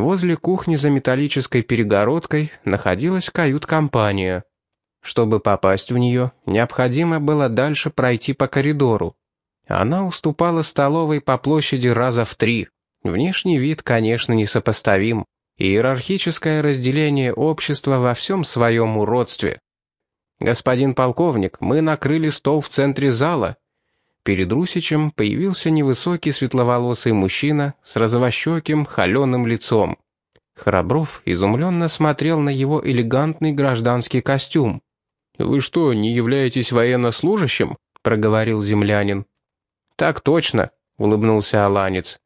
Возле кухни за металлической перегородкой находилась кают-компания. Чтобы попасть в нее, необходимо было дальше пройти по коридору. Она уступала столовой по площади раза в три. Внешний вид, конечно, несопоставим. Иерархическое разделение общества во всем своем уродстве. «Господин полковник, мы накрыли стол в центре зала». Перед Русичем появился невысокий светловолосый мужчина с розовощеким, холеным лицом. Храбров изумленно смотрел на его элегантный гражданский костюм. «Вы что, не являетесь военнослужащим?» — проговорил землянин. «Так точно», — улыбнулся Аланец.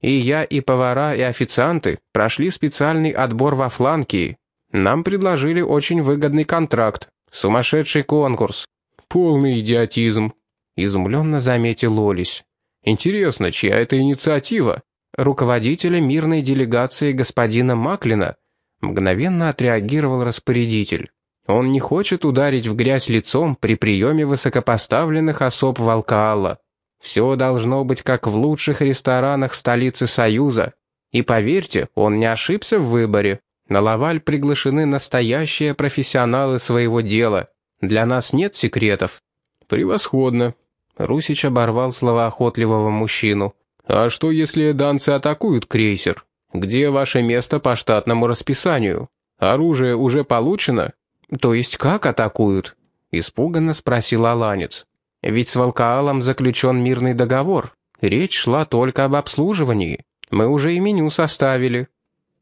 «И я, и повара, и официанты прошли специальный отбор во Фланкии. Нам предложили очень выгодный контракт, сумасшедший конкурс. Полный идиотизм», — изумленно заметил Олесь. «Интересно, чья это инициатива?» «Руководителя мирной делегации господина Маклина», — мгновенно отреагировал распорядитель. Он не хочет ударить в грязь лицом при приеме высокопоставленных особ Волкаалла. Все должно быть как в лучших ресторанах столицы Союза. И поверьте, он не ошибся в выборе. На Лаваль приглашены настоящие профессионалы своего дела. Для нас нет секретов». «Превосходно», — Русич оборвал слова охотливого мужчину. «А что, если данцы атакуют крейсер? Где ваше место по штатному расписанию? Оружие уже получено?» «То есть как атакуют?» — испуганно спросил Аланец. «Ведь с Волкаалом заключен мирный договор. Речь шла только об обслуживании. Мы уже и меню составили».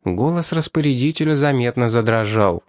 Голос распорядителя заметно задрожал.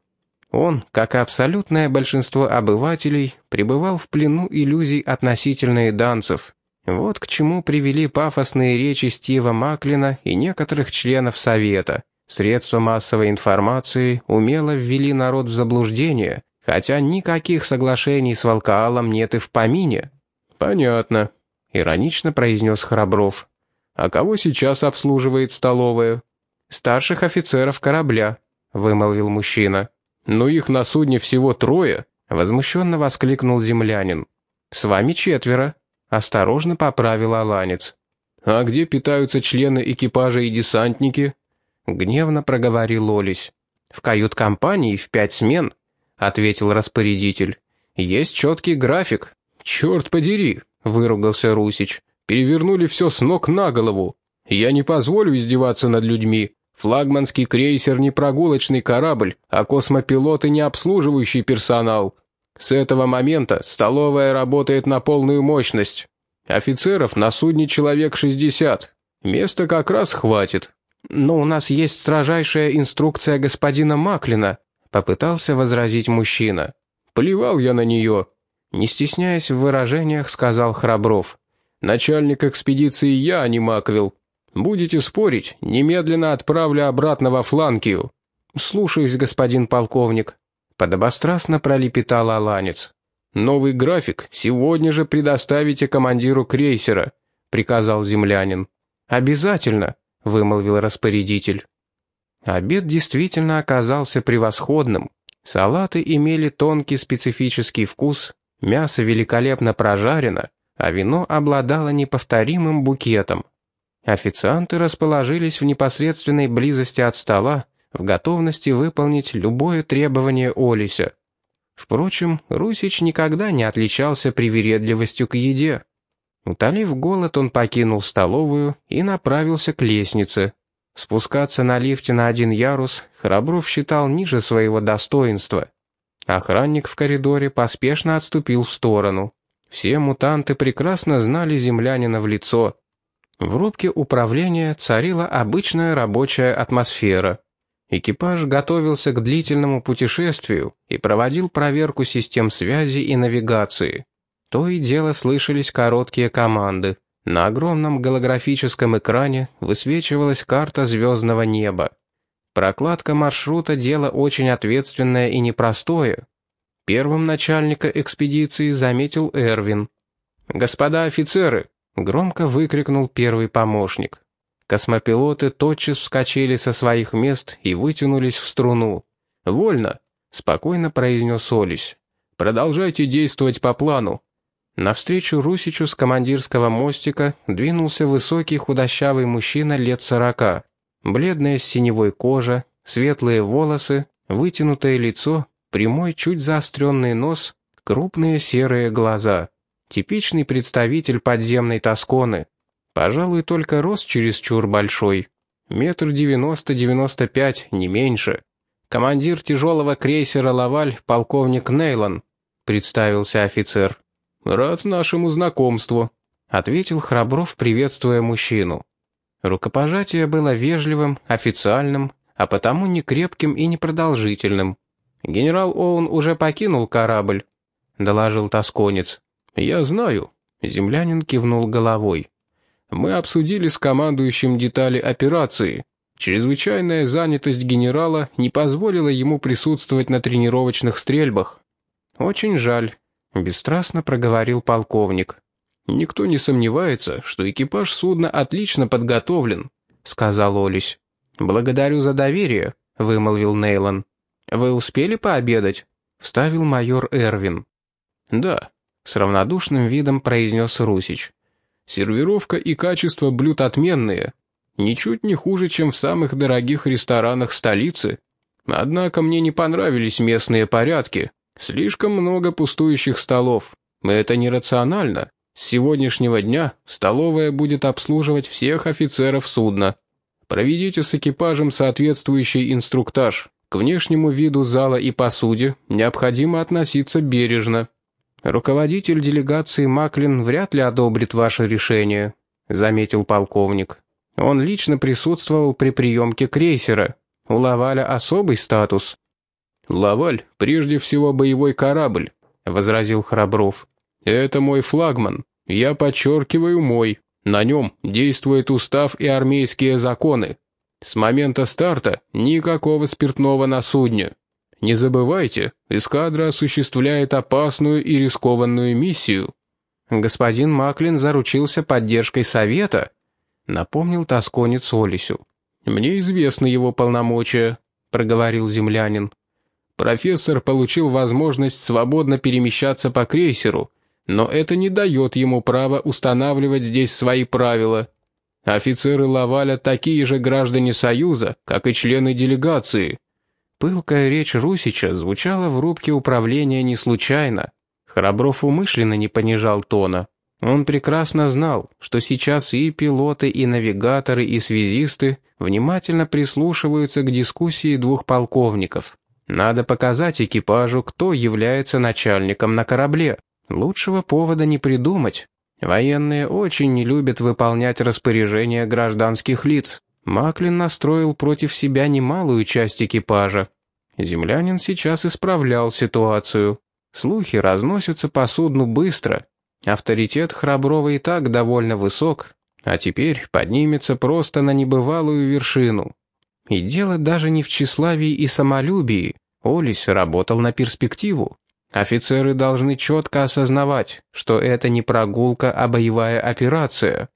Он, как и абсолютное большинство обывателей, пребывал в плену иллюзий относительно данцев. Вот к чему привели пафосные речи Стива Маклина и некоторых членов Совета. Средства массовой информации умело ввели народ в заблуждение, хотя никаких соглашений с Волкаалом нет и в помине. «Понятно», — иронично произнес Храбров. «А кого сейчас обслуживает столовая?» «Старших офицеров корабля», — вымолвил мужчина. «Но их на судне всего трое», — возмущенно воскликнул землянин. «С вами четверо», — осторожно поправил Аланец. «А где питаются члены экипажа и десантники?» Гневно проговорил Олесь. «В кают-компании в пять смен», — ответил распорядитель. «Есть четкий график». «Черт подери», — выругался Русич. «Перевернули все с ног на голову. Я не позволю издеваться над людьми. Флагманский крейсер не прогулочный корабль, а космопилоты не обслуживающий персонал. С этого момента столовая работает на полную мощность. Офицеров на судне человек 60. Места как раз хватит. «Но у нас есть строжайшая инструкция господина Маклина», — попытался возразить мужчина. «Плевал я на нее», — не стесняясь в выражениях, сказал Храбров. «Начальник экспедиции я, а не Маквилл. Будете спорить, немедленно отправлю обратно во Фланкию». «Слушаюсь, господин полковник», — подобострастно пролепетал Аланец. «Новый график сегодня же предоставите командиру крейсера», — приказал землянин. «Обязательно», — вымолвил распорядитель. Обед действительно оказался превосходным. Салаты имели тонкий специфический вкус, мясо великолепно прожарено, а вино обладало неповторимым букетом. Официанты расположились в непосредственной близости от стола, в готовности выполнить любое требование Олися. Впрочем, Русич никогда не отличался привередливостью к еде. Утолив голод, он покинул столовую и направился к лестнице. Спускаться на лифте на один ярус Храбров считал ниже своего достоинства. Охранник в коридоре поспешно отступил в сторону. Все мутанты прекрасно знали землянина в лицо. В рубке управления царила обычная рабочая атмосфера. Экипаж готовился к длительному путешествию и проводил проверку систем связи и навигации. То и дело слышались короткие команды. На огромном голографическом экране высвечивалась карта звездного неба. Прокладка маршрута – дело очень ответственное и непростое. Первым начальника экспедиции заметил Эрвин. «Господа офицеры!» – громко выкрикнул первый помощник. Космопилоты тотчас вскочили со своих мест и вытянулись в струну. «Вольно!» – спокойно произнес Олесь. «Продолжайте действовать по плану. Навстречу Русичу с командирского мостика двинулся высокий худощавый мужчина лет сорока. Бледная с синевой кожа, светлые волосы, вытянутое лицо, прямой чуть заостренный нос, крупные серые глаза. Типичный представитель подземной Тосконы. Пожалуй, только рост чересчур большой. Метр девяносто-девяносто пять, не меньше. Командир тяжелого крейсера «Лаваль» полковник Нейлон, представился офицер. «Рад нашему знакомству», — ответил Храбров, приветствуя мужчину. Рукопожатие было вежливым, официальным, а потому не крепким и непродолжительным. «Генерал Оун уже покинул корабль», — доложил тосконец. «Я знаю», — землянин кивнул головой. «Мы обсудили с командующим детали операции. Чрезвычайная занятость генерала не позволила ему присутствовать на тренировочных стрельбах. «Очень жаль», — бесстрастно проговорил полковник. «Никто не сомневается, что экипаж судна отлично подготовлен», — сказал Олесь. «Благодарю за доверие», — вымолвил Нейлон. «Вы успели пообедать?» — вставил майор Эрвин. «Да», — с равнодушным видом произнес Русич. «Сервировка и качество блюд отменные. Ничуть не хуже, чем в самых дорогих ресторанах столицы. Однако мне не понравились местные порядки, Слишком много пустующих столов. Это нерационально. С сегодняшнего дня столовая будет обслуживать всех офицеров судна. Проведите с экипажем соответствующий инструктаж. К внешнему виду зала и посуде необходимо относиться бережно. Руководитель делегации Маклин вряд ли одобрит ваше решение, заметил полковник. Он лично присутствовал при приемке крейсера. У Лаваля особый статус. «Лаваль — прежде всего боевой корабль», — возразил Храбров. «Это мой флагман. Я подчеркиваю мой. На нем действует устав и армейские законы. С момента старта никакого спиртного на судне. Не забывайте, эскадра осуществляет опасную и рискованную миссию». «Господин Маклин заручился поддержкой совета», — напомнил тосконец Олесю. «Мне известны его полномочия», — проговорил землянин. Профессор получил возможность свободно перемещаться по крейсеру, но это не дает ему права устанавливать здесь свои правила. Офицеры Лаваля такие же граждане Союза, как и члены делегации. Пылкая речь Русича звучала в рубке управления не случайно. Храбров умышленно не понижал тона. Он прекрасно знал, что сейчас и пилоты, и навигаторы, и связисты внимательно прислушиваются к дискуссии двух полковников. Надо показать экипажу, кто является начальником на корабле. Лучшего повода не придумать. Военные очень не любят выполнять распоряжения гражданских лиц. Маклин настроил против себя немалую часть экипажа. Землянин сейчас исправлял ситуацию. Слухи разносятся по судну быстро. Авторитет Храброва и так довольно высок, а теперь поднимется просто на небывалую вершину. И дело даже не в тщеславии и самолюбии. Олис работал на перспективу. Офицеры должны четко осознавать, что это не прогулка, а боевая операция.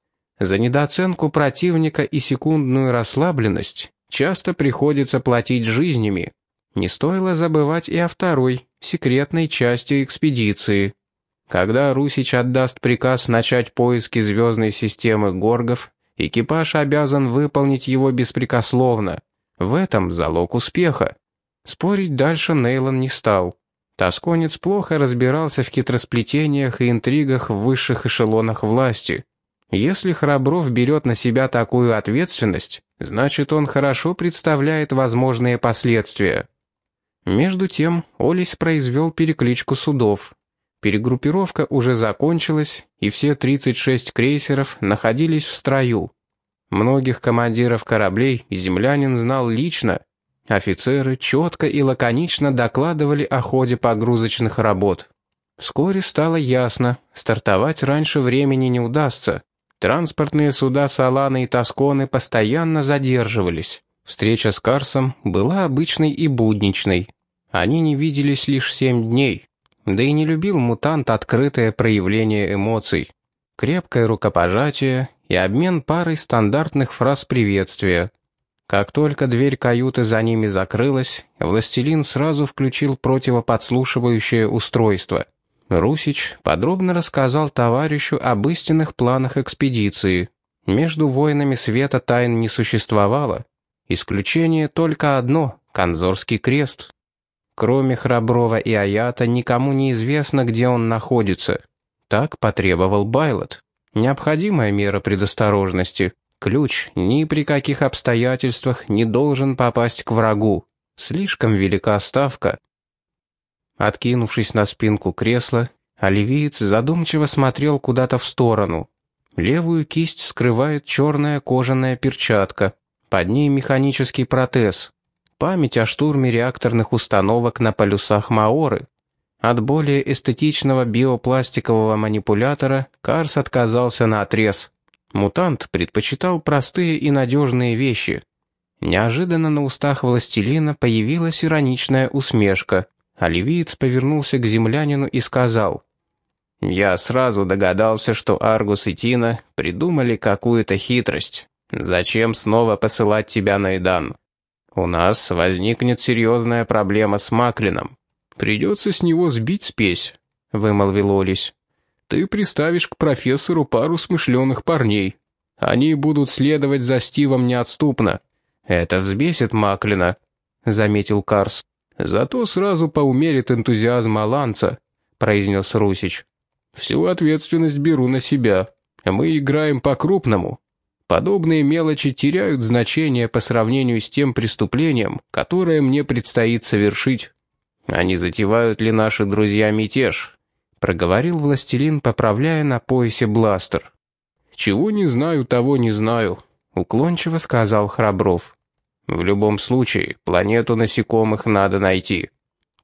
За недооценку противника и секундную расслабленность часто приходится платить жизнями. Не стоило забывать и о второй, секретной части экспедиции. Когда Русич отдаст приказ начать поиски звездной системы Горгов, Экипаж обязан выполнить его беспрекословно. В этом залог успеха. Спорить дальше Нейлон не стал. Тосконец плохо разбирался в хитросплетениях и интригах в высших эшелонах власти. Если Храбров берет на себя такую ответственность, значит он хорошо представляет возможные последствия. Между тем Олесь произвел перекличку судов. Перегруппировка уже закончилась, и все 36 крейсеров находились в строю. Многих командиров кораблей землянин знал лично. Офицеры четко и лаконично докладывали о ходе погрузочных работ. Вскоре стало ясно, стартовать раньше времени не удастся. Транспортные суда Салана и Тосконы постоянно задерживались. Встреча с Карсом была обычной и будничной. Они не виделись лишь семь дней. Да и не любил мутант открытое проявление эмоций. Крепкое рукопожатие и обмен парой стандартных фраз приветствия. Как только дверь каюты за ними закрылась, властелин сразу включил противоподслушивающее устройство. Русич подробно рассказал товарищу об истинных планах экспедиции. Между воинами света тайн не существовало, Исключение только одно — Конзорский крест. Кроме Храброва и Аята никому не известно, где он находится. Так потребовал Байлот. Необходимая мера предосторожности. Ключ ни при каких обстоятельствах не должен попасть к врагу. Слишком велика ставка. Откинувшись на спинку кресла, оливиец задумчиво смотрел куда-то в сторону. Левую кисть скрывает черная кожаная перчатка. Под ней механический протез. Память о штурме реакторных установок на полюсах Маоры. От более эстетичного биопластикового манипулятора Карс отказался на отрез. Мутант предпочитал простые и надежные вещи. Неожиданно на устах властелина появилась ироничная усмешка. Оливиец повернулся к землянину и сказал, «Я сразу догадался, что Аргус и Тина придумали какую-то хитрость. Зачем снова посылать тебя на Эдан? У нас возникнет серьезная проблема с Маклином. Придется с него сбить спесь», — вымолвил Олесь. «Ты приставишь к профессору пару смышленых парней. Они будут следовать за Стивом неотступно». «Это взбесит Маклина», — заметил Карс. «Зато сразу поумерит энтузиазм Аланца», — произнес Русич. «Всю ответственность беру на себя. Мы играем по-крупному. Подобные мелочи теряют значение по сравнению с тем преступлением, которое мне предстоит совершить. Не затевают ли наши друзья мятеж?» — проговорил властелин, поправляя на поясе бластер. «Чего не знаю, того не знаю», — уклончиво сказал Храбров. В любом случае, планету насекомых надо найти.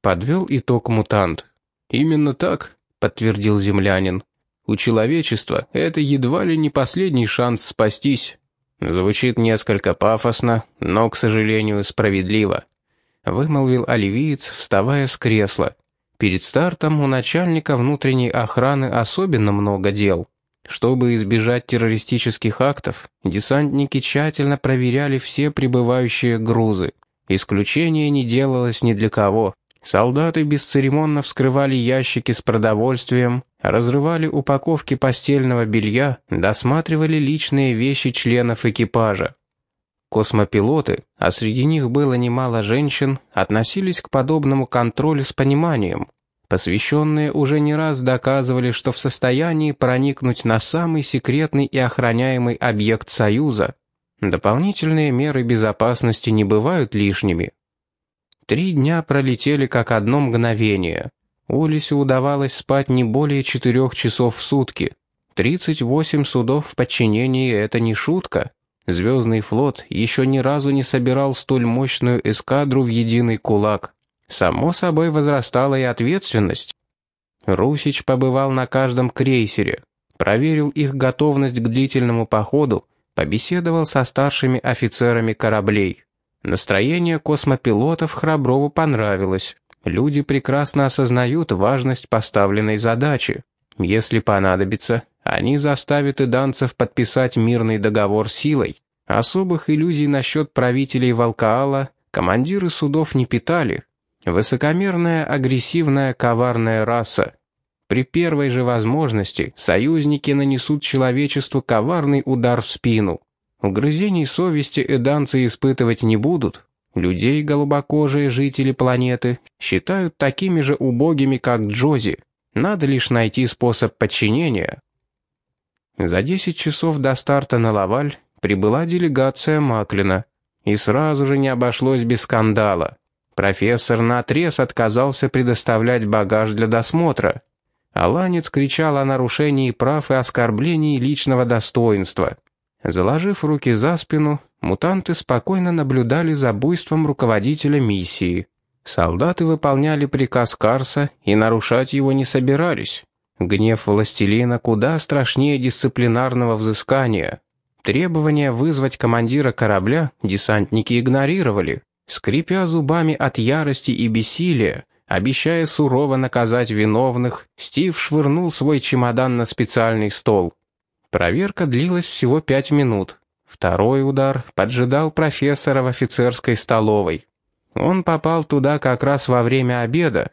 Подвел итог мутант. Именно так, подтвердил землянин. У человечества это едва ли не последний шанс спастись. Звучит несколько пафосно, но, к сожалению, справедливо. Вымолвил оливиец, вставая с кресла. Перед стартом у начальника внутренней охраны особенно много дел. Чтобы избежать террористических актов, десантники тщательно проверяли все прибывающие грузы. Исключения не делалось ни для кого. Солдаты бесцеремонно вскрывали ящики с продовольствием, разрывали упаковки постельного белья, досматривали личные вещи членов экипажа. Космопилоты, а среди них было немало женщин, относились к подобному контролю с пониманием. Посвященные уже не раз доказывали, что в состоянии проникнуть на самый секретный и охраняемый объект Союза. Дополнительные меры безопасности не бывают лишними. Три дня пролетели как одно мгновение. Улису удавалось спать не более четырех часов в сутки. 38 судов в подчинении — это не шутка. Звездный флот еще ни разу не собирал столь мощную эскадру в единый кулак. Само собой возрастала и ответственность. Русич побывал на каждом крейсере, проверил их готовность к длительному походу, побеседовал со старшими офицерами кораблей. Настроение космопилотов Храброву понравилось. Люди прекрасно осознают важность поставленной задачи. Если понадобится, они заставят и данцев подписать мирный договор силой. Особых иллюзий насчет правителей Волкаала командиры судов не питали, Высокомерная, агрессивная, коварная раса. При первой же возможности союзники нанесут человечеству коварный удар в спину. Угрызений совести эданцы испытывать не будут. Людей голубокожие жители планеты считают такими же убогими, как Джози. Надо лишь найти способ подчинения. За 10 часов до старта на Лаваль прибыла делегация Маклина. И сразу же не обошлось без скандала. Профессор наотрез отказался предоставлять багаж для досмотра. Аланец кричал о нарушении прав и оскорблении личного достоинства. Заложив руки за спину, мутанты спокойно наблюдали за буйством руководителя миссии. Солдаты выполняли приказ Карса и нарушать его не собирались. Гнев властелина куда страшнее дисциплинарного взыскания. Требования вызвать командира корабля десантники игнорировали. Скрипя зубами от ярости и бессилия, обещая сурово наказать виновных, Стив швырнул свой чемодан на специальный стол. Проверка длилась всего пять минут. Второй удар поджидал профессора в офицерской столовой. Он попал туда как раз во время обеда.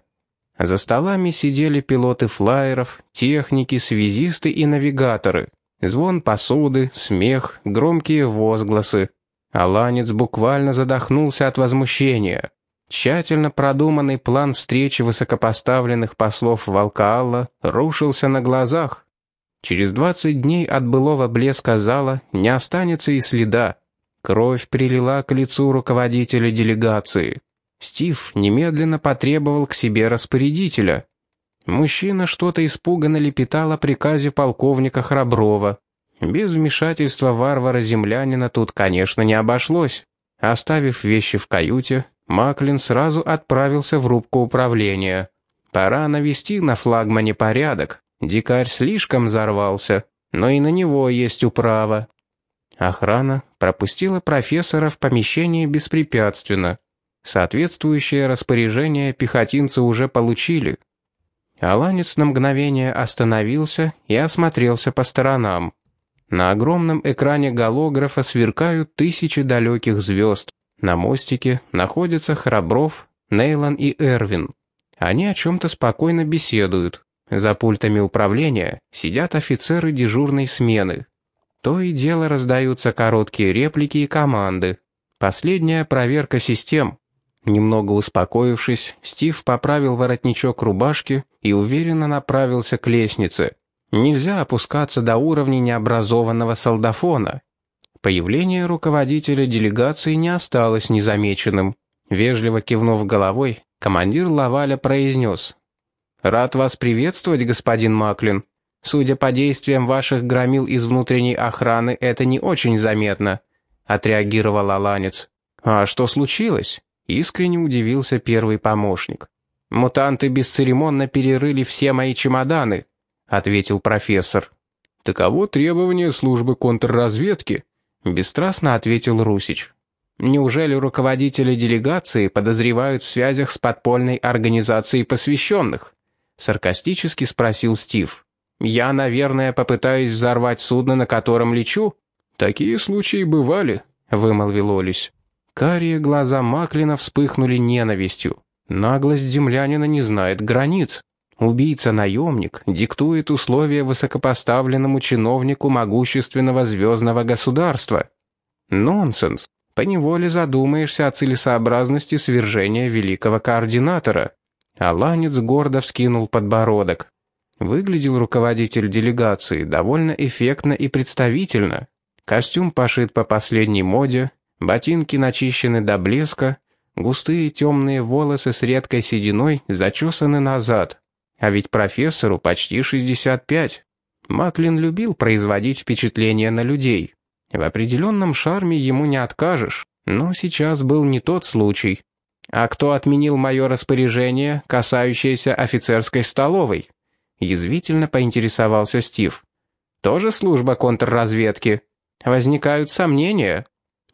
За столами сидели пилоты флайеров, техники, связисты и навигаторы. Звон посуды, смех, громкие возгласы. Аланец буквально задохнулся от возмущения. Тщательно продуманный план встречи высокопоставленных послов Валкаалла рушился на глазах. Через двадцать дней от былого блеска зала не останется и следа. Кровь прилила к лицу руководителя делегации. Стив немедленно потребовал к себе распорядителя. Мужчина что-то испуганно лепетал о приказе полковника Храброва. Без вмешательства варвара-землянина тут, конечно, не обошлось. Оставив вещи в каюте, Маклин сразу отправился в рубку управления. Пора навести на флагмане порядок. Дикарь слишком взорвался, но и на него есть управа. Охрана пропустила профессора в помещение беспрепятственно. Соответствующее распоряжение пехотинцы уже получили. Аланец на мгновение остановился и осмотрелся по сторонам. На огромном экране голографа сверкают тысячи далеких звезд. На мостике находятся Храбров, Нейлан и Эрвин. Они о чем-то спокойно беседуют. За пультами управления сидят офицеры дежурной смены. То и дело раздаются короткие реплики и команды. Последняя проверка систем. Немного успокоившись, Стив поправил воротничок рубашки и уверенно направился к лестнице. Нельзя опускаться до уровня необразованного солдафона. Появление руководителя делегации не осталось незамеченным. Вежливо кивнув головой, командир Лаваля произнес «Рад вас приветствовать, господин Маклин. Судя по действиям ваших громил из внутренней охраны, это не очень заметно», — отреагировал Аланец. «А что случилось?» — искренне удивился первый помощник. «Мутанты бесцеремонно перерыли все мои чемоданы», — ответил профессор. «Таково требование службы контрразведки», — бесстрастно ответил Русич. «Неужели руководители делегации подозревают в связях с подпольной организацией посвященных?» — саркастически спросил Стив. «Я, наверное, попытаюсь взорвать судно, на котором лечу?» «Такие случаи бывали», — вымолвил Олесь. Карие глаза Маклина вспыхнули ненавистью. Наглость землянина не знает границ. Убийца-наемник диктует условия высокопоставленному чиновнику могущественного звездного государства. Нонсенс. Поневоле задумаешься о целесообразности свержения великого координатора. Аланец гордо вскинул подбородок. Выглядел руководитель делегации довольно эффектно и представительно. Костюм пошит по последней моде, ботинки начищены до блеска, густые темные волосы с редкой сединой зачесаны назад. А ведь профессору почти 65. Маклин любил производить впечатление на людей. В определенном шарме ему не откажешь, но сейчас был не тот случай. «А кто отменил мое распоряжение, касающееся офицерской столовой?» Язвительно поинтересовался Стив. «Тоже служба контрразведки? Возникают сомнения?»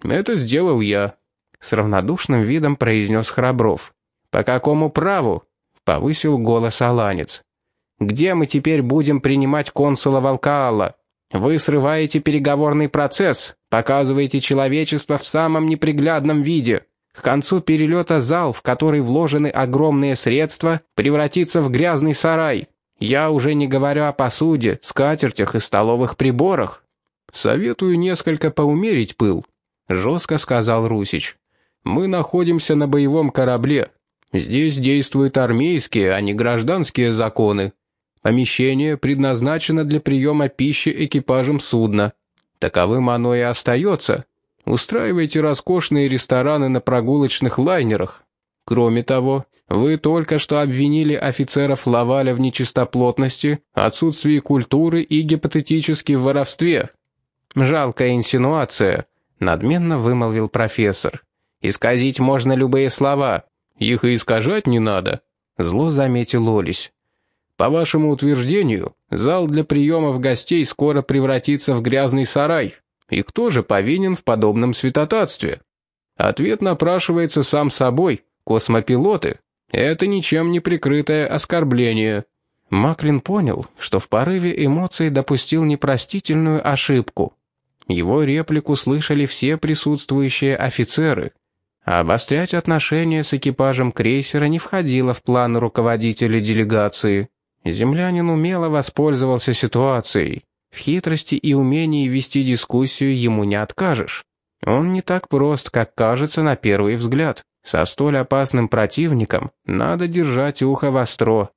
«Это сделал я», — с равнодушным видом произнес Храбров. «По какому праву?» — повысил голос Аланец. «Где мы теперь будем принимать консула Волкаала? Вы срываете переговорный процесс, показываете человечество в самом неприглядном виде». К концу перелета зал, в который вложены огромные средства, превратится в грязный сарай. Я уже не говорю о посуде, скатертях и столовых приборах. Советую несколько поумерить пыл, жестко сказал Русич. Мы находимся на боевом корабле. Здесь действуют армейские, а не гражданские законы. Помещение предназначено для приема пищи экипажем судна. Таковым оно и остается. Устраивайте роскошные рестораны на прогулочных лайнерах. Кроме того, вы только что обвинили офицеров Лаваля в нечистоплотности, отсутствии культуры и гипотетически в воровстве. Жалкая инсинуация, надменно вымолвил профессор. Исказить можно любые слова. Их и искажать не надо, зло заметил Олесь. По вашему утверждению, зал для приемов гостей скоро превратится в грязный сарай. И кто же повинен в подобном святотатстве? Ответ напрашивается сам собой. Космопилоты. Это ничем не прикрытое оскорбление. Маклин понял, что в порыве эмоций допустил непростительную ошибку. Его реплику слышали все присутствующие офицеры. Обострять отношения с экипажем крейсера не входило в планы руководителя делегации. Землянин умело воспользовался ситуацией. В хитрости и умении вести дискуссию ему не откажешь. Он не так прост, как кажется на первый взгляд. Со столь опасным противником надо держать ухо востро.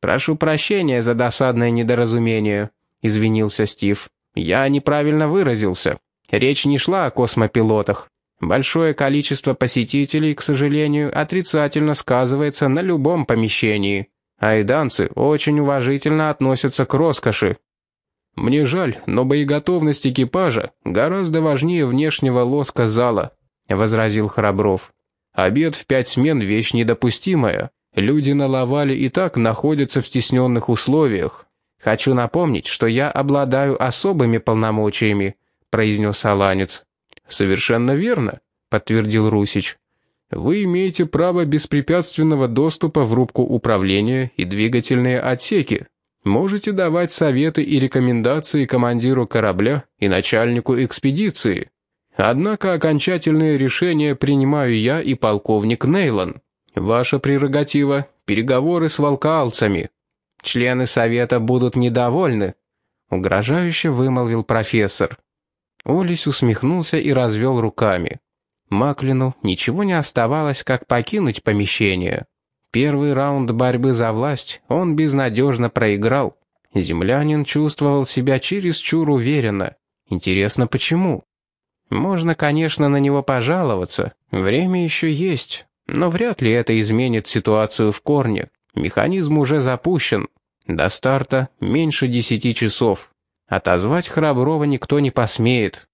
«Прошу прощения за досадное недоразумение», — извинился Стив. «Я неправильно выразился. Речь не шла о космопилотах. Большое количество посетителей, к сожалению, отрицательно сказывается на любом помещении. Айданцы очень уважительно относятся к роскоши. Мне жаль, но боеготовность экипажа гораздо важнее внешнего лоска зала, возразил Храбров. Обед в пять смен — вещь недопустимая. Люди на Лавале и так находятся в стесненных условиях. Хочу напомнить, что я обладаю особыми полномочиями, произнес Аланец. «Совершенно верно», — подтвердил Русич. «Вы имеете право беспрепятственного доступа в рубку управления и двигательные отсеки. Можете давать советы и рекомендации командиру корабля и начальнику экспедиции. Однако окончательное решение принимаю я и полковник Нейлон. Ваша прерогатива — переговоры с волкалцами. Члены совета будут недовольны», — угрожающе вымолвил профессор. Олесь усмехнулся и развел руками. Маклину ничего не оставалось, как покинуть помещение. Первый раунд борьбы за власть он безнадежно проиграл. Землянин чувствовал себя чересчур уверенно. Интересно, почему? Можно, конечно, на него пожаловаться. Время еще есть. Но вряд ли это изменит ситуацию в корне. Механизм уже запущен. До старта меньше десяти часов. Отозвать Храброва никто не посмеет.